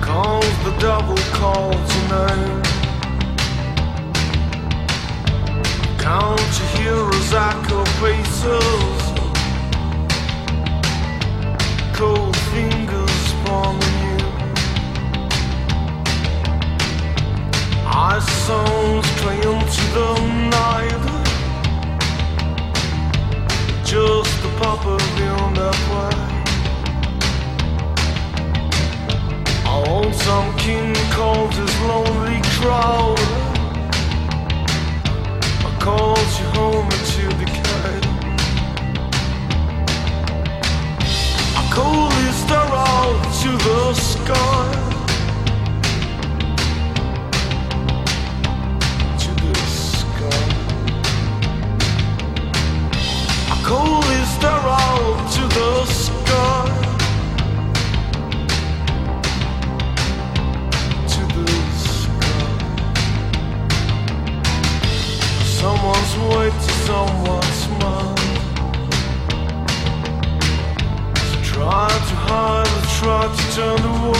Calls the devil calls. Count your heroes, I pieces. You home Someone's to someone's mind. So try to hide or try to turn away. You